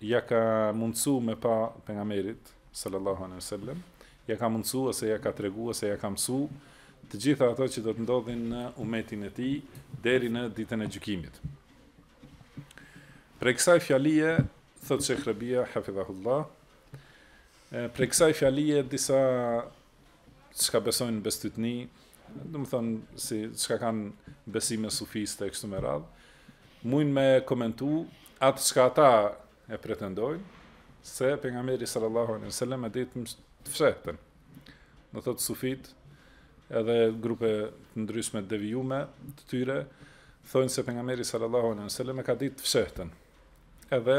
ja ka mundësu me pa pejgamberit, sallallahu alaihi wasallam, ja ka mundësu ose ja ka tregu ose ja ka mësu të gjitha ato që do të ndodhin në umetin e tij deri në ditën e gjykimit. Prej kësaj fjalie, thot Shekh Rabia, hafidhahullah, prej kësaj fjalie disa Çka besojnë në bestytni, domethonë si çka kanë besime sufiste e kështu me radh, mujnë me komentu atë çka ata e pretendojnë se pejgamberi sallallahu alaihi wasallam e din të fshehtën. Do me thot sufit edhe grupe të ndryshme të devijume të tyre thonë se pejgamberi sallallahu alaihi wasallam e ka ditë të fshehtën. Edhe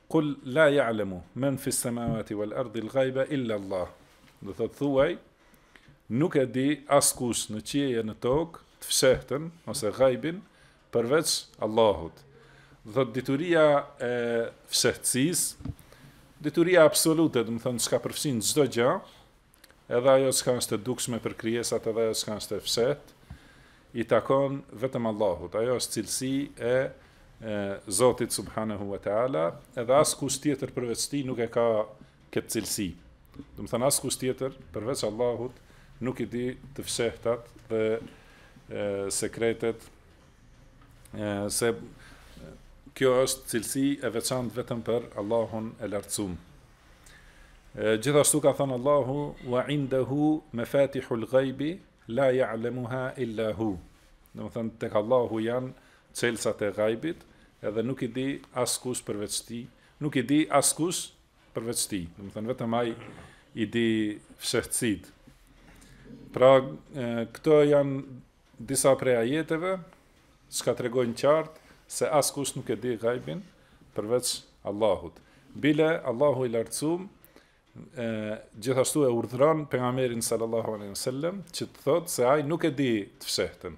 Kul la ja'lemu men fis semawati wal ardi al gajbe illa Allah. Do thot thuaj, nuk e di askush në qiej e në tokë të fshehtën ose gajbin përveç Allahut. Do thot dituria e fshehtësisë, dituria absolute, domethonë çka përfshin çdo gja, Edhe ajo çka është e dukshme për krijesat edhe ajo çka është e fshehtë i takon vetëm Allahut. Ajo është cilësi e, e Zotit subhanahu wa taala, edhe askush tjetër përveç tij nuk e ka këtë cilësi. Domethanë askush tjetër përveç Allahut nuk i di të fshehtat dhe e, sekretet e, se kjo është cilësi e veçantë vetëm për Allahun e Lartësuar. Gjithashtu ka thanë Allahu wa indahu mafatihul ghaibi la ya'lamuha illa hu. Domethënë tek Allahu janë çelësat e ghaibit, edhe nuk i di askush përveç tij, nuk i di askush përveç tij. Domethënë vetëm ai i di fshehtësitë. Pra këto janë Disa prej ajeteve çka tregojnë qartë se askush nuk e di ghaibin përveç Allahut. Bile Allahu i lartësum gjithashtu e urdhëron pejgamberin sallallahu alaihi wasallam që të thotë se ai nuk e di të fshehtën,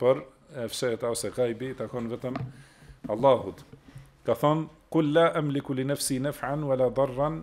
por e fshehta ose gajbi i takon vetëm Allahut. Ka thonë, kul la emliku li nefsi nef'an, wala darran,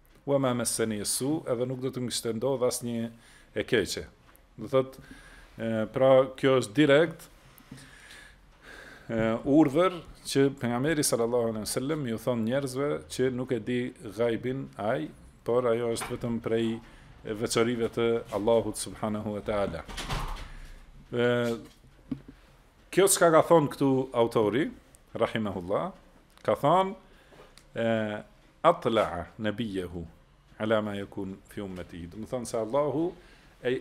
Wa ma massani as-su, edhe nuk do të më kishte ndodh asnjë e keqe. Do thot, pra kjo është direkt urdhër që pejgamberi sallallahu alejhi ve sellem ju thon njerëzve që nuk e di gajbin ai, por ajo është vetëm prej veçorive të Allahut subhanahu wa taala. Ë kjo çka ka thon këtu autori rahimahullah, ka thon ë Atla'a nabiyyahu ala ma yakun fi ummatihi. Domethonë se Allahu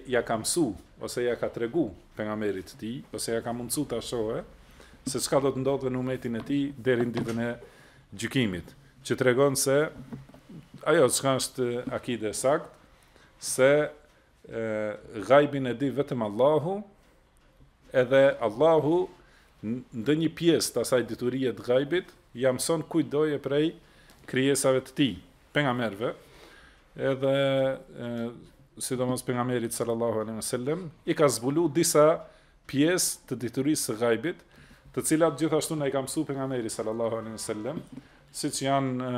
ja ka mësu ose ja ka tregu pejgamberit të tij ose ja ka mundësu ta shohë se çka do të ndodhë në umetin e tij deri në ditën e gjykimit, që tregon se ajo çka është akide e sakt se gajbin e di vetëm Allahu, edhe Allahu ndonjë pjesë të asaj diturije të gajbit ja mson kujt doje prej krijesave të tij, pejgamberëve, edhe sidomos pejgamberit sallallahu alaihi wasallam i ka zbulu disa pjesë të diturisë së gajbit, të cilat gjithashtu na i ka mësu pejgamberi sallallahu alaihi wasallam siç janë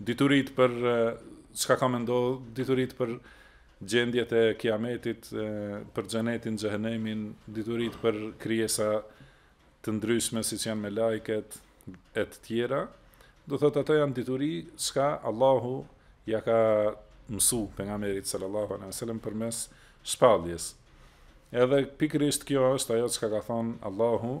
Dituritë për çka ka me ndodhë, dituritë për gjendjet e kiametit, për xhenetin, xhehenemin, dituritë për krijesa të ndryshme siç janë melaiket e të tjera, do thot ato janë dituri çka Allahu ja ka mësu pejgamberit sallallahu alaihi wasallam përmes shpalljes. Edhe pikërisht kjo është ajo çka ka thonë Allahu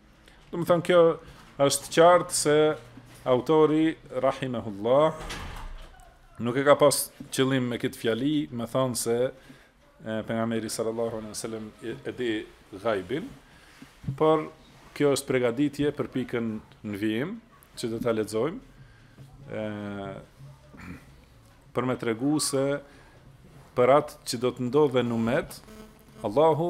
Domethonë kjo është qartë se autori rahimahullah nuk e ka pas qëllim me këtë fjali, me thonë se pejgamberi sallallahu alaihi wasallam e di gajbin, por kjo është pregaditje për pikën në vijim, që do ta lexojmë, për me tregu se për atë që do të ndodhe në umet, Allahu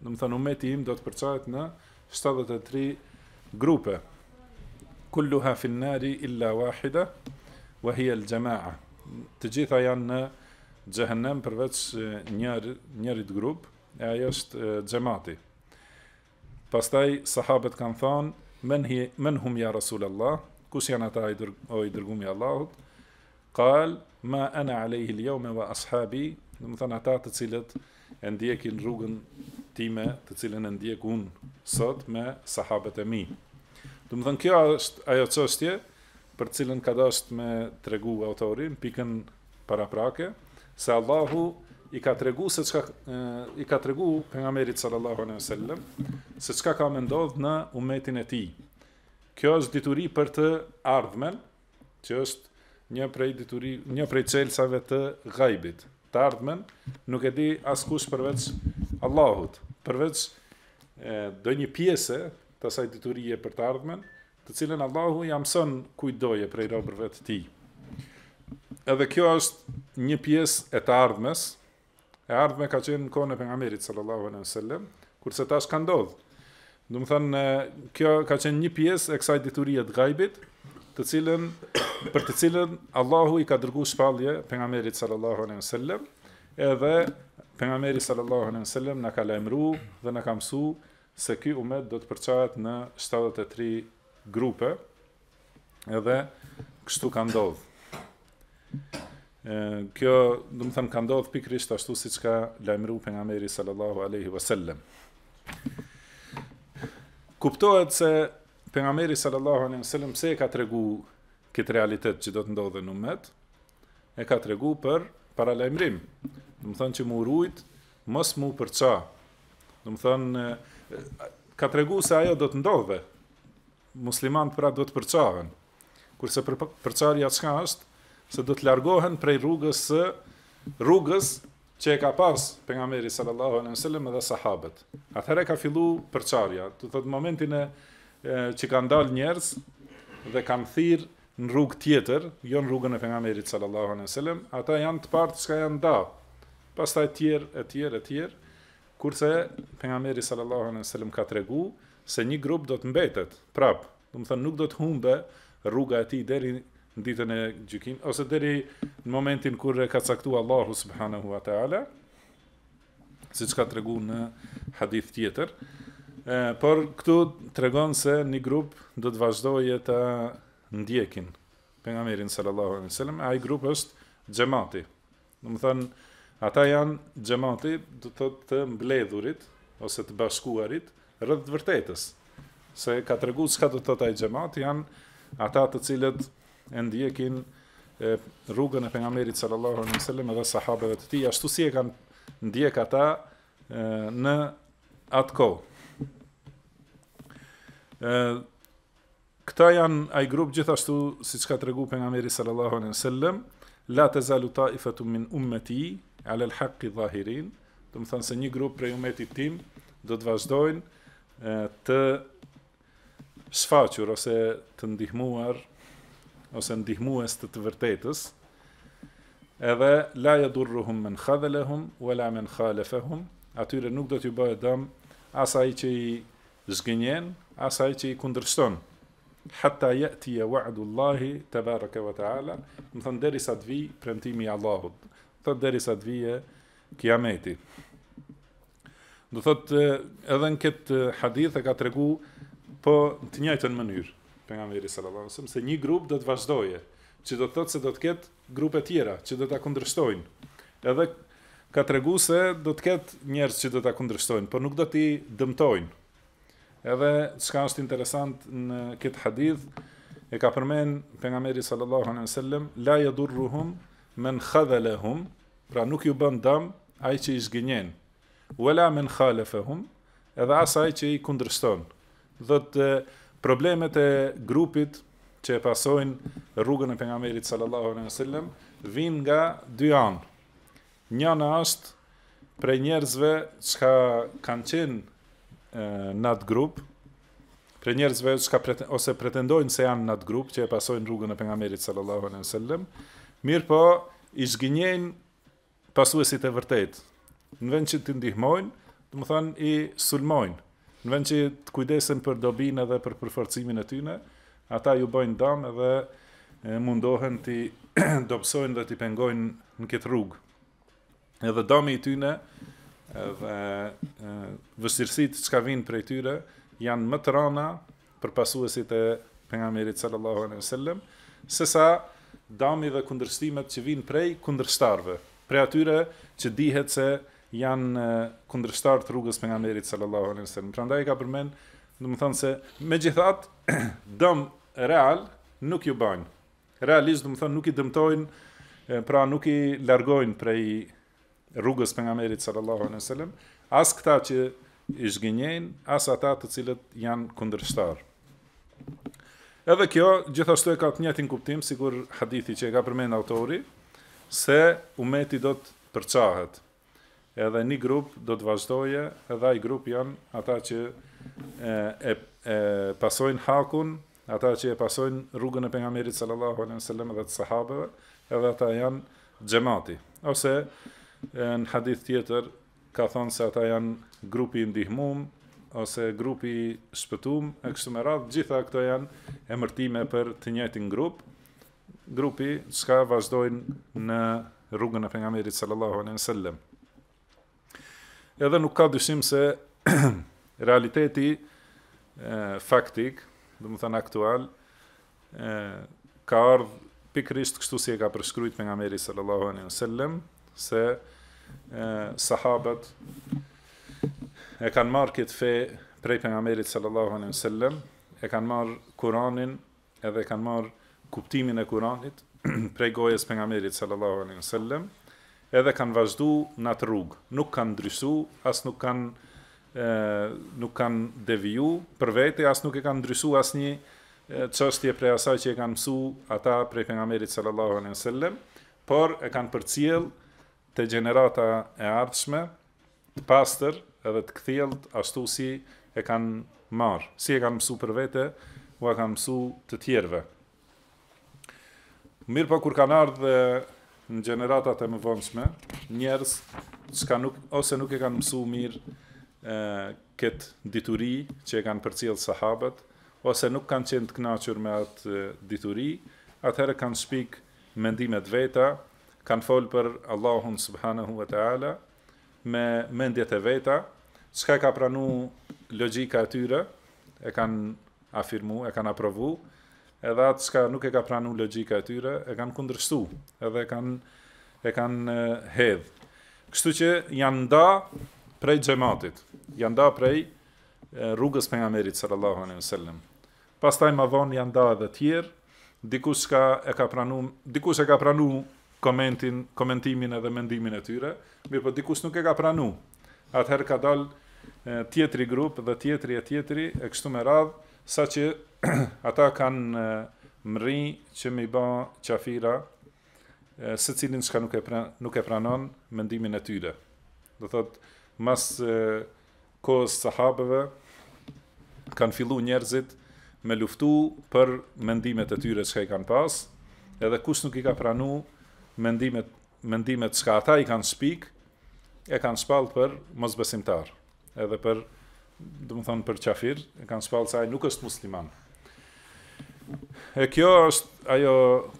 Do të thonë ummeti im do të përçahet në 73 grupe. Kulluha fi an-nari illa wahida wa hiya al-jamaa. Të gjitha janë në xhehenem përveç njëri, njërit grup, e ajo është xhemati. Pastaj sahabët kanë thënë, "Men hi men hum ya Rasulullah?" Kush janë ata o i dërgumi i Allahut? Qal ma ana alejhi ljome wa ashabi, domethënë ata të cilët e ndjekin rrugën time, të cilën e ndjek unë sot me sahabët e mi. Domethënë kjo është ajo qështje për të cilën ka dasht me tregu autori n'pikën paraprake, se Allahu i ka tregu se çka i ka tregu pejgamberit sallallahu alejhi ve sellem se çka ka me ndodh në umetin e tij. Kjo është dituri për të ardhmen, që është një prej dituri, një prej çelësave të gajbit. Të ardhmen nuk e di askush përveç Allahut, përveç ndonjë pjese të asaj diturie për të ardhmen, të cilën Allahu ja mëson kujt doje prej robërve të tij. Edhe kjo është një pjesë e të ardhmes, E ardhme ka qenë në kohën e pejgamberit sallallahu alejhi dhe sellem, kurse tash ka ndodh. Domethënë kjo ka qenë një pjesë e kësaj diturie të gajbit, të cilën për të cilën Allahu i ka dërgu shpallje pejgamberit sallallahu alejhi dhe sellem, edhe pejgamberi sallallahu alejhi dhe sellem na ka lajmëru dhe na ka mësu se ky umet do të përçahet në 73 grupe, Edhe kështu ka ndodhur. Kjo, domethënë, ka ndodh pikërisht ashtu siç ka lajmëru pejgamberi sallallahu alaihi wasallam. Kuptohet se pejgamberi sallallahu alaihi wasallam pse e ka tregu këtë realitet që do të ndodhe në umet, e ka tregu për paralajmërim. Domethënë që m'u rujt, mos m'u përça. Domethënë, ka tregu se ajo do të ndodhe. Muslimanët pra do të përçahen. Kurse për përçarja çka është? Se do të largohen prej rrugës së rrugës që e ka pas pejgamberi sallallahu alejhi dhe sellem dhe sahabët. Atëherë ka filluar përçarja, do të thotë momentin e, e që kanë dalë njerëz dhe kanë thirr në rrugë tjetër, jo në rrugën e pejgamberit sallallahu alejhi dhe sellem, ata janë të parë që janë nda. Pastaj të tjerë, e tjerë, e tjerë, kurse pejgamberi sallallahu alejhi dhe sellem ka tregu Se një grup do të mbetet, prapë, domethënë nuk do të humbe rruga e tij deri në ditën e gjykimit, ose deri në momentin kur e ka caktu Allahu subhanahu wa taala, siç ka tregu në hadith tjetër. Ë, por këtu tregon se një grup do të vazhdojë të ndjekin pejgamberin sallallahu alaihi wasallam, e ai grup është xhemati. Domethënë, ata janë xhemati, do të thotë të mbledhurit ose të bashkuarit rreth të vërtetës. Se ka tregu çka do të thotë ai xhemat, janë ata të cilët e ndjekin e rrugën e pejgamberit sallallahu alaihi wasallam dhe sahabeve të tij, ashtu si e kanë ndjek ata e, në atë kohë. Këta janë ai grup gjithashtu siç ka tregu pejgamberi sallallahu alejhi dhe sellem, la tazalu ta'ifatun min ummati 'ala al-haqqi zahirin, domethënë se një grup prej umetit tim do të vazhdojnë të shfaqur ose të ndihmuar ose ndihmues të të vërtetës edhe la yadurruhum men khadhalahum wala men khalafahum atyre nuk do t'ju bëjë dëm as ai që i Zhgënjen as ai që i kundërshton. Hatta ya'tiya wa'du Allahi tebaraka wa ta'ala, domethënë derisa të vijë premtimi i Allahut. Do thotë derisa të vijë Kiameti. Do thotë edhe në këtë hadith e ka tregu po të njëjtën mënyrë pejgamberi sallallahu alajhi wasallam se një grup do të vazhdojë, që do të thotë se do të ketë grupe tjera që do ta kundërshtojnë edhe ka tregu se do të ketë njerëz që do ta kundërshtojnë por nuk do t'i dëmtojnë edhe çka është interesant në këtë hadith e ka përmend pejgamberi sallallahu alejhi wasallam la yadurruhum man khadhalahum pra nuk ju bën dëm ai që i zhgënjen Wala men khalafahum, edhe as ai që i kundërshton. Domethënë problemet e grupit që e pasojnë rrugën e pejgamberit sallallahu alejhi ve sellem vijnë nga dy anë. Njëna anë është prej njerëzve që kanë qenë në atë grup, prej njerëzve çka preten, ose pretendojnë se janë në atë grup që e pasojnë rrugën e pejgamberit sallallahu alejhi ve sellem, mirëpo i zhgënjejnë pasuesit e vërtetë, në vend që t'i ndihmojnë, domethënë i sulmojnë, në vend që të kujdesen për dobinë edhe për përforcimin e tyne, ata ju bëjnë dam edhe mundohen t'i dobësojnë dhe t'i pengojnë në këtë rrugë. Edhe dami i tyne, edhe vështirësitë çka vijnë prej tyre, janë më të rana, për pasuesit e Pejgamberit sallallahu alejhi ve sellem, sesa dami dhe kundërshtimet që vijnë prej kundërshtarëve, prej atyre që dihet se janë kundërshtarë të rrugës pejgamberit sallallahu alejhi ve sellem. Prandaj ka përmend, domethënë se megjithatë dëm real nuk ju bajnë. Realisht domethënë nuk i dëmtojnë, pra nuk i largojnë prej rrugës pejgamberit sallallahu alejhi ve sellem, as këta që i zhgënjejnë, as ata të cilët janë kundërshtarë. Edhe kjo gjithashtu e ka të njëjtin kuptim sikur hadithi që e ka përmend autori se umeti do të përçahet. Edhe një grup do të vazhdojë, edhe ai grup janë ata që e e pasojnë hakun Ata që e pasojnë rrugën e Pejgamberit sallallahu alejhi ve sellem dhe të sahabeve, edhe ata janë xhamati. Ose në hadith tjetër ka thonë se ata janë grupi i ndihmum ose grupi i shpëtum e kështu me radhë, gjitha këto janë emërtime për të njëjtin grup. Grupi çka vazhdojnë në rrugën e pejgamberit sallallahu alejhi ve sellem. Edhe nuk ka dyshim se realiteti faktik, domethënë aktual, ka ardhë pikërisht kështu si e ka përshkrujt pejgamberi sallallahu alejhi ve sellem, se e, sahabët e kanë marrë këtë fe prej pejgamberit sallallahu alejhi ve sellem, e kanë marrë Kuranin Edhe e kanë marrë kuptimin e Kur'anit prej gojës së Pejgamberit sallallahu alejhi ve sellem, edhe kanë vazhdu në atë rrugë, nuk kanë ndryshu, as nuk kanë ë nuk kanë deviju për vete, as nuk e kanë ndryshu asnjë çështje prej asaj që e kanë mësu ata prej Pejgamberit sallallahu alejhi ve sellem, por e kanë përcjell te gjenerata e ardhshme, Të pastër edhe të kthjellët ashtu si e kanë marrë, si e kanë mësu për vete, ua kanë mësu të tjerëve. Mirëpo kur kanë ardhë në gjeneratat e mëvonshme, njerëz çka nuk, ose nuk e kanë mësu mirë e, këtë dituri që e kanë përcjellë sahabët, ose nuk kanë qenë të knaqur me atë dituri, atëherë kanë shpik mendimet veta, kanë folë për Allahun subhanehu ve teala me mendjet e veta, çka e ka pranu logjika e tyre, e kanë afirmu, e kanë aprovu, edhe atë çka nuk e ka pranu logjika e tyre, e kanë kundërshtu, edhe e kanë, e kanë hedhë. Kështu që janë nda prej xhematit, janë nda prej rrugës Pejgamberit, sallallahu alaihi sallam. Pastaj ma vonë janë da edhe tjerë, dikush çka e ka pranu, dikush e ka pranu komentin, komentimin edhe mendimin e tyre, mirëpo dikush nuk e ka pranu. Atëherë ka dal tjetri grup dhe tjetri e tjetri e kështu me radhë, saqë ata kanë mrri që me i ba qafira secilin çka nuk e pra, nuk e pranon mendimin e tyre. Domethënë, mas Kohës sahabeve kanë fillu njerëzit me luftu për mendimet e tyre çka i kanë pas, edhe kush nuk i ka pranu mendimet mendimet çka ata i kanë shpik, e kanë shpall për mosbesimtar, edhe për domethënë për qafir, e kanë shpall se ai nuk është musliman. E kjo është ajo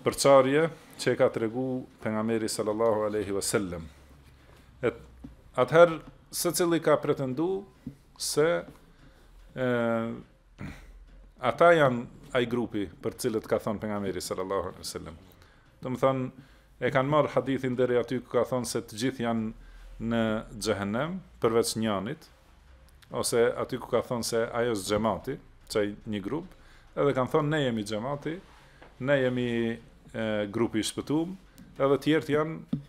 përçarje që e ka tregu pejgamberi sallallahu alaihi wasallam. Et, atëherë, secili ka pretendu se e, ata janë ai grupi për të cilët ka thënë pejgamberi sallallahu alaihi wasallam. Domethënë e kanë marr hadithin deri aty ku ka thënë se të gjithë janë në xhehenem përveç njënit ose aty ku ka thënë se ajo është xhemati, qaj një grup, edhe kanë thënë ne jemi xhemati, ne jemi e, grupi i shpëtuar, edhe të tjerë janë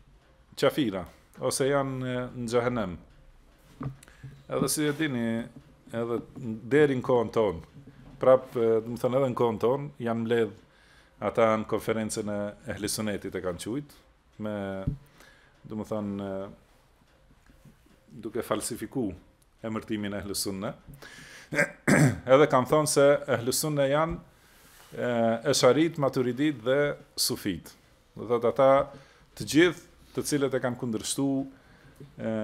qafira, ose janë në Xhehenem. Edhe si e dini, edhe deri në kohën tonë, prap, domethonë edhe në kohën tonë, janë mbledh ata në konferencën e Ehli Sunetit e kanë qujt me, domethonë duke falsifiku emërtimin Ehli Sunne, edhe kanë thënë se Ehli Sunne janë esharit, maturidit dhe sufit. Domethonë ata të gjithë të cilët e kanë kundërshtu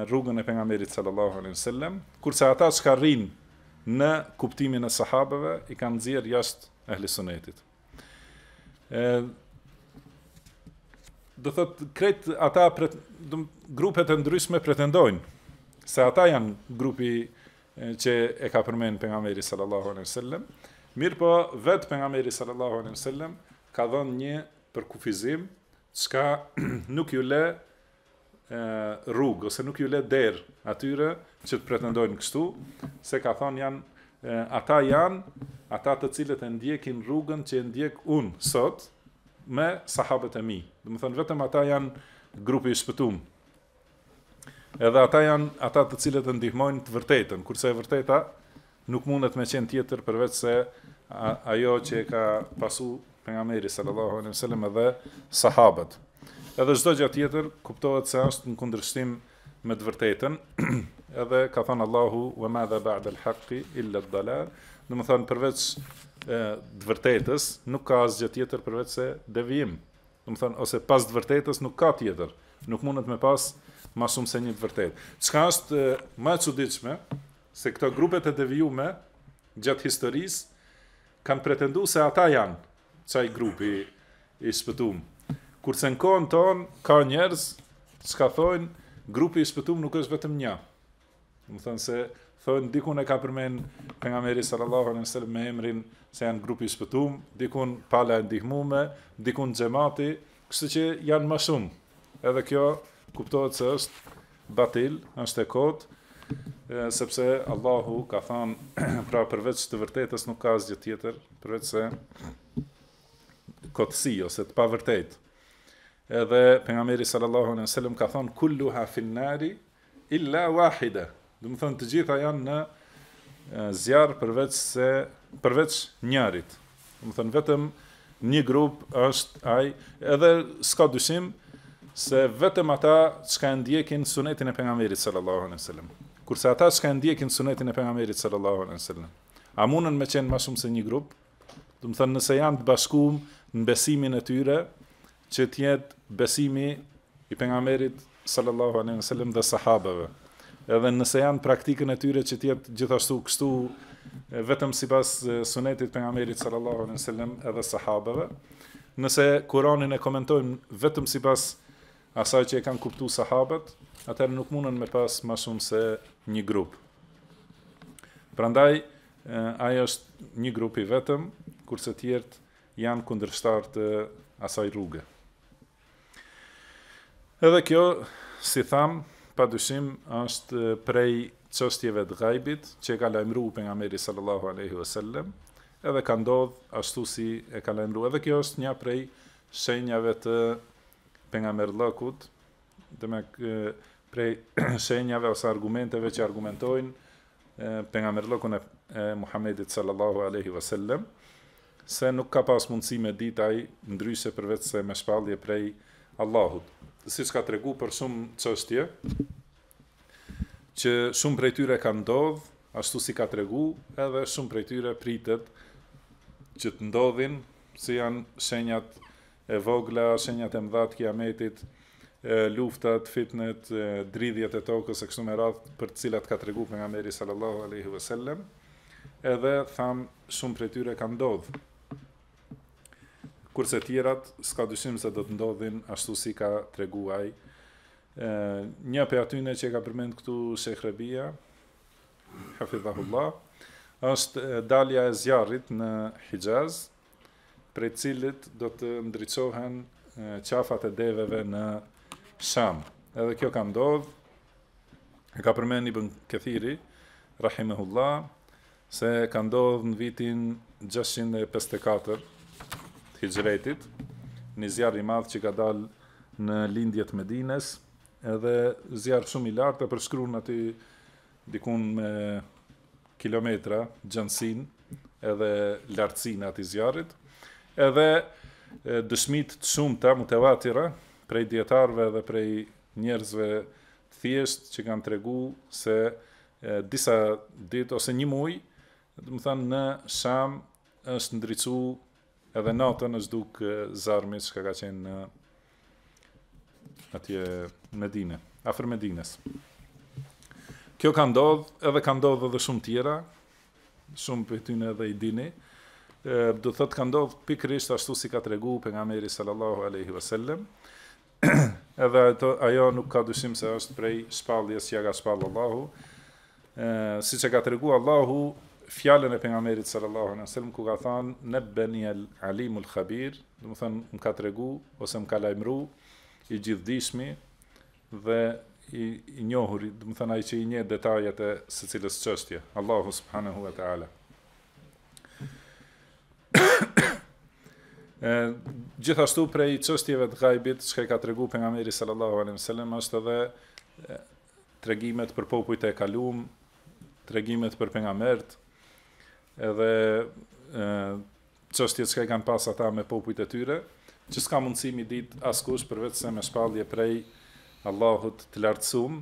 rrugën e pejgamberit sallallahu alaihi wasallam, kurse ata çka rrijnë në kuptimin e sahabeve i kanë nxjerr jashtë ehli sunetit. Ë domethonë krejt ata pret, do, grupet e ndryshme pretendojnë se ata janë grupi që e ka përmend pejgamberi sallallahu alaihi wasallam. Mirpo vet pejgamberi sallallahu alaihi wasallam ka dhënë një përkufizim, çka nuk ju le rrugë, ose nuk ju le derë atyre që të pretendojnë kështu, se ka thonë janë, ata janë, ata të cilët e ndjekin rrugën që e ndjek unë sot, me sahabët e mi. Domethonë, vetëm ata janë grupi i shpëtum. Edhe ata janë ata të cilët e ndihmojnë të vërtetën, kurse e vërteta Nuk mundet me qenë tjetër përveç se ajo që e ka pasu Pejgamberi sallallahu alejhi ve sellem dhe sahabët. Edhe çdo gjë tjetër kuptohet se është në kundërshtim me të vërtetën. Edhe ka thënë Allahu wa ma dha ba'da al-haqqi illa ad-dalal, domethonë përveç e, të vërtetës nuk ka asgjë tjetër përveç se devijim. Domethonë ose pas të vërtetës nuk ka tjetër. Nuk mundet me pas më shumë se një të vërtetë. Çka është më e çuditshme Se këto grupe të devijume gjatë historisë kanë pretendu se ata janë qaj grupi i shpëtum. Kurse në kohën tonë ka njerëz çka thonë grupi i shpëtum nuk është vetëm nja. Domethonë se thonë dikun e ka përmend pejgamberi sallallahu alejhi ve sellem me emrin se janë grupi i shpëtum, dikun pala e ndihmume, dikun xhemati, Kështu që janë ma shumë. Edhe kjo kuptohet se është batil, është e kotë, sepse Allahu ka thonë pra përveç të vërtetës nuk ka asgjë tjetër, përveç se kotësi ose të pavërtetë. Edhe pejgamberi sallallahu alejhi ve sellem ka thonë kulluha finnari Illa wahida, domethonë të gjitha janë në zjarr përveç se përveç njërit. Domethonë vetëm një grup është ai, edhe s'ka dyshim se vetëm ata çka e ndjekin sunetin e pejgamberit sallallahu alaihi wasallam. Kurse ata çka e ndjekin sunetin e pejgamberit sallallahu alaihi wasallam, a mundën me qenë ma shumë se një grup? Domethonë nëse janë të bashkum në besimin e tyre, Që të jetë besimi i Pejgamberit sallallahu alejhi ve sellem dhe sahabeve. Edhe nëse janë praktikën e tyre që të jetë gjithashtu kështu vetëm sipas sunetit të pejgamberit sallallahu alejhi ve sellem edhe sahabeve. Nëse Kur'anin e komentojmë vetëm sipas asaj që e kanë kuptuar sahabët, atëherë nuk mundën me pas më shumë se një grup. Prandaj ai është një grup i vetëm, kurse të tjerët janë kundërshtarë të asaj rruge. Edhe kjo, si thamë, pa dyshim është prej çështjeve të gajbit që e ka lajmëruar pejgamberi sallallahu alaihi wasallam, edhe ka ndodh ashtu si e ka lajmëruar. Edhe kjo është një prej shenjave të pejgamberllëkut, domethënë prej shenjave ose argumenteve që argumentojnë pejgamberllëkun e, e Muhamedit sallallahu alaihi wasallam. Se nuk ka pas mundësi me ditë ai ndryshe përveçse me shpallje prej Allahut. Siç ka tregu për shumë çështje, që shumë prej tyre ka ndodh, ashtu si ka tregu, edhe shumë prej tyre pritet që të ndodhin, si janë shenjat e vogla, shenjat e mëdha të Kijametit, luftat, fitnet, dridhjet e tokës e kështu me radhë, për të cilat ka treguar pejgamberi sallallahu alaihi wasallam, edhe tham shumë prej tyre ka ndodh. Kurse tjerat s'ka dyshim se do të ndodhin ashtu si ka treguar ai. Një prej atyre që e ka përmend këtu shejh Rebia, hafidhahullah, është dalja e zjarrit në Hixhaz, prej të cilit do të ndriçohen qafat e deveve në Sham. Edhe kjo ka ndodh. E ka përmend Ibn Kethiri rahimahullah se ka ndodh në vitin 654 të Hixhretit, një zjarr i madh që ka dalë në lindje të Medines, edhe zjarr shumë i lartë e përshkrun aty Dikund me kilometra, gjanësinë edhe lartësinë e atij zjarrit, edhe dëshmi të shumta mutevatira prej dijetarëve dhe prej njerëzve të thjeshtë që kanë tregu se disa ditë ose një muj, domethanë në Sham është ndriçu Edhe natën është duk zarmi që ka qenë atje në Medine, afër Medines. Kjo ka ndodh, edhe ka ndodh edhe shumë tjera, shumë prej tyne edhe i dini, do thotë ka ndodh pikërisht ashtu si ka tregu pejgamberi sallallahu alejhi ve sellem, Edhe ajo nuk ka dyshim se është prej shpalljes që ia ka shpallë Allahu, siç e ka tregu Allahu fjalën e pejgamberit sallallahu alaihi wasallam ku ka thanë nebbeni al alimul khabir, domethënë më ka tregu ose më ka lajmëru i gjithdijshmi dhe i, i njohur, domethënë ai që i njeh detajet e secilës çështje, Allahu subhanahu wa taala. Gjithashtu prej çështjeve të gajbit, çka i ka tregu pejgamberi sallallahu alaihi wasallam, është edhe tregimet për popujt e kalum, tregimet për pejgamberët, edhe çështjet çka i kanë pas ata me popujt e tyre, që s'ka mundësi me i ditë askush përveç se me shpallje prej Allahut të lartësum,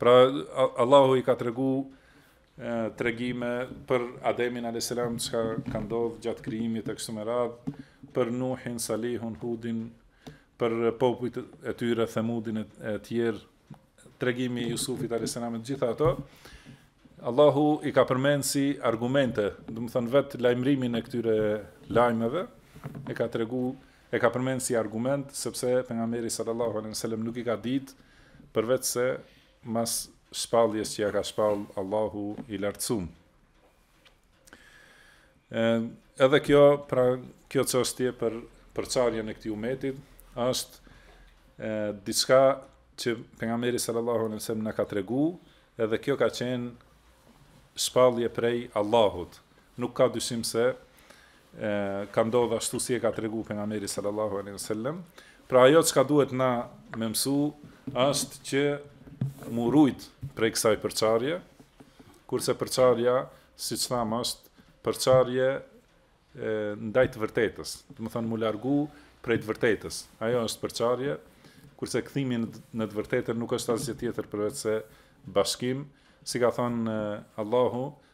Pra Allahu i ka tregu tregime për Ademin alayhis salam çka ka ndodh gjatë krijimit e kështu me radh, për Nuhin, Salihun, Hudin, për popujt e tyre, Themudin e, e tjerë, tregimi i Jusufit alayhis salam të gjitha ato. Allahu i ka përmend si argumente, domethonë vetë lajmërimin e këtyre lajmeve e ka tregu E ka përmend si argument sepse Pejgamberi sallallahu alejhi wasallam nuk i ka ditë përveçse mas shpalljes që ia ka shpall Allahu i lartësum. Ë edhe kjo pra kjo çështje për përçarjen e këtij umetit është ë diçka që pejgamberi sallallahu alejhi wasallam na ka tregu, edhe kjo ka qenë shpallje prej Allahut. Nuk ka dyshim se ka ndodh ashtu si e ka tregu pejgamberi sallallahu alaihi wasallam pra ajo çka duhet na me mësu është që mu rujt prej kësaj përçarje kurse përçarja siç thamë është përçarje ndaj të vërtetës domethënë mu largu prej të vërtetës ajo është përçarje kurse kthimi në të vërtetën nuk është asgjë tjetër përveç se bashkim si ka thonë Allahu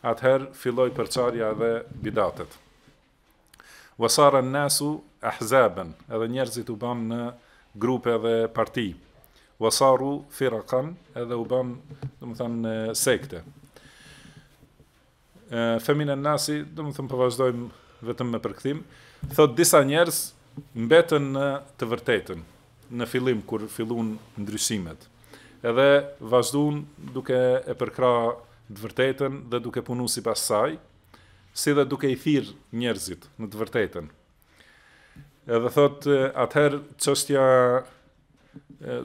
Atëherë filloi përçarja dhe bidatet. Wa sara an-nasu ahzaban, edhe njerëzit u banë në grupe dhe parti. Wa saru firaqan, edhe u banë, domethanë, sekte. Femin an-nasi, domethanë po vazhdojmë vetëm me përkthim, thotë disa njerëz mbetën në të vërtetën. në fillim kur fillun ndryshimet edhe vazhdun duke e përkrah të vërtetën dhe duke punu sipas saj, si dhe duke i thirr njerëzit në të vërtetën. Edhe thotë atëherë çështja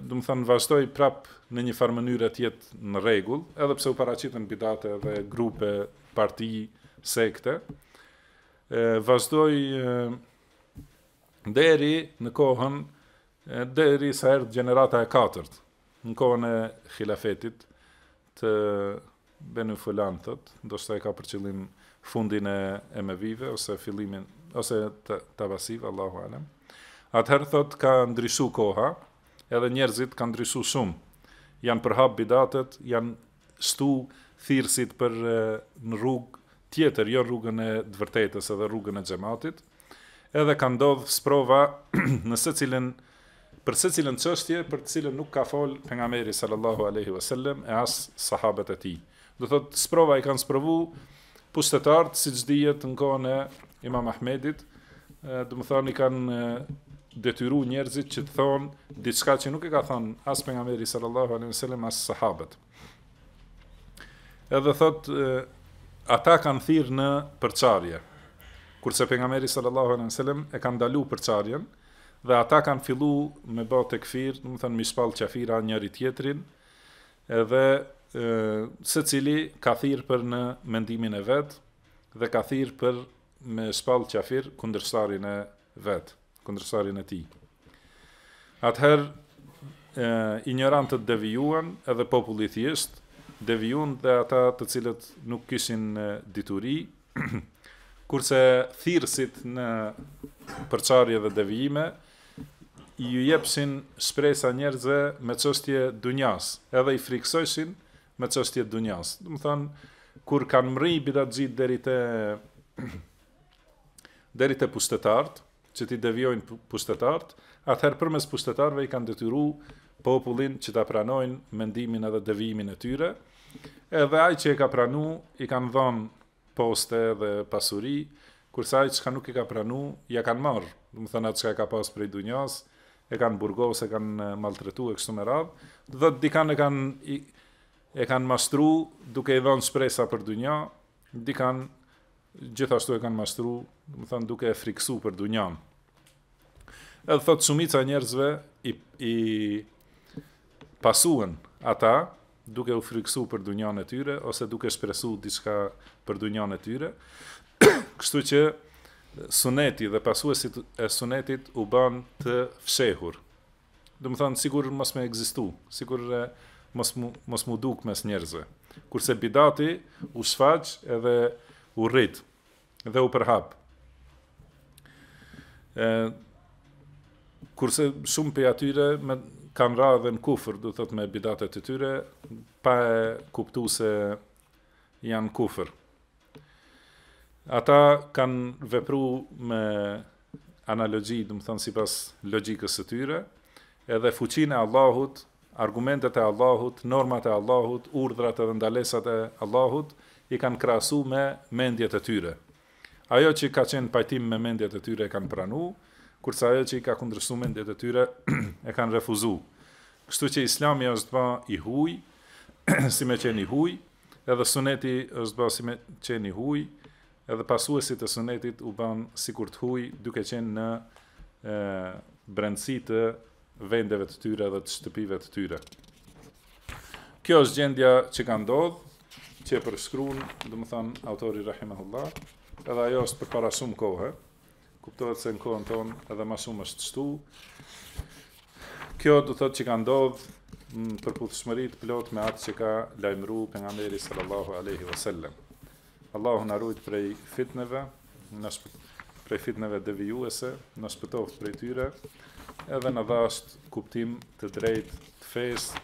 domethanë vazhdoi prap në një farë mënyre të jetë në rregull, edhe pse u paraqitën bidate dhe grupe, parti, sekte, vazhdoi deri në kohën deri sa erdh gjenerata e katërt, në kohën e hilafetit të Beni Fulan, thot, ndoshta e ka për qëllim fundin e emevive, ose fillimin, ose të, abasive, Allahu Alem. Atëherë, thot, ka ndryshu koha, edhe njerëzit ka ndryshu shumë, janë përhap bidatet, janë shtu thirsit për në rrugë tjetër, jo rrugën e të vërtetës edhe rrugën e xhematit, Edhe ka ndodh sprova në secilën për secilën çështje për të cilën nuk ka fol pejgamberi sallallahu alaihi wasallam e as sahabët e tij. Do thot sprova i kanë sprovu pushtetarët siç dihet në kohën e Imam Ahmedit, domethonë i kanë detyru njerëzit që të thonë diçka që nuk e ka thonë as pejgamberi sallallahu alaihi wasallam as sahabët. Edhe thot ata kanë thirr në përçarje. Kurse pejgamberi sallallahu alejhi ve sellem e ka ndalu përçarjen dhe ata kanë fillu me bo tekfir, domethonë mi shpall qafira njëri tjetrin, edhe secili ka thirr për në mendimin e vet dhe ka thirr për me shpall qafir kundërshtarin e vet, kundërshtarin e tij. Atëherë injorantët devijuan edhe populli i thjeshtë devijuan dhe ata të cilët nuk kishin dituri kurse thirrësit në përçarje dhe devijime ju jepshin shpresa njerëzve me çështje dunjas, edhe i frikësojshin me çështje dunjas. Domethonë kur kanë mri bidatxhitë deri te deri te pushtetarët, që t'i devijojnë pushtetarët, atëherë përmes pushtetarëve i kanë detyru popullin që ta pranojnë mendimin edhe devijimin e tyre, edhe ai që i ka pranu, i kanë dhonë poste dhe pasuri, kurse ai që ka nuk i ka pranu, ja kanë marrë, domethënë atë çka ka pas prej dunjas, e kanë burgos, e kanë maltretu e kështu me radhë, dhe dikan e kanë e kanë mashtru duke i dhonë shpresa për dunja, dikan Gjithashtu e kanë mashtru, domethonë duke e friksu për dunjan. Edhe thot shumica e njerëzve i i pasuan ata duke u friksu për dunjan e tyre ose duke shpresu diçka për dunjan e tyre. Kështu që suneti dhe pasuesit e sunetit u bën të fshehur Domethonë sikur mos me ekzistu, sikur mos mos m'u duk mes njerëzve. Kurse bidati u shfaq edhe u rrit dhe u përhap. Ë kurse shumë prej atyre me kanë ra edhe në kufër, do të thotë me bidatet e tyre, pa e kuptu se janë kufër. Ata kanë vepru me analogji, domethënë sipas logjikës së tyre, edhe fuqinë e Allahut, argumentet e Allahut, normat e Allahut, urdhrat edhe ndalesat e Allahut i kanë krahasu me mendjet e tyre. Ajo që ka qenë pajtim me mendjet e tyre e kanë pranu, kurse ajo që i ka kundrështu mendjet e tyre e kanë refuzu. Kështu që islami është ba i huj, si me qenë i huj, Edhe suneti është ba si me qenë i huj, edhe pasuesit e sunetit u banë sikur të huj duke qenë në e, brendësi të vendeve të tyre dhe të shtëpive të tyre. Kjo është gjendja që ka ndodhë, që e përshkruun, domethanë, autori Rahimahullah, edhe ajo është përpara shumë kohe, Kuptohet se në kohën tonë edhe ma shumë është shtu. Kjo do thot që ka ndodh në përputhshmëri të plotë me atë që ka lajmru Pejgamberi sallallahu alejhi ve selem. Allahu na rujtë prej fitneve, na shpët, prej fitneve devijuese, na shpëtoftë prej tyre, edhe na dhashtë kuptim të drejtë të fesë,